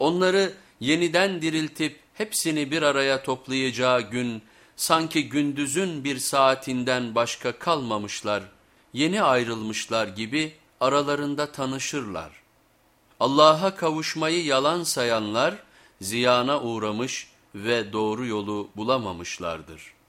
Onları yeniden diriltip hepsini bir araya toplayacağı gün sanki gündüzün bir saatinden başka kalmamışlar, yeni ayrılmışlar gibi aralarında tanışırlar. Allah'a kavuşmayı yalan sayanlar ziyana uğramış ve doğru yolu bulamamışlardır.''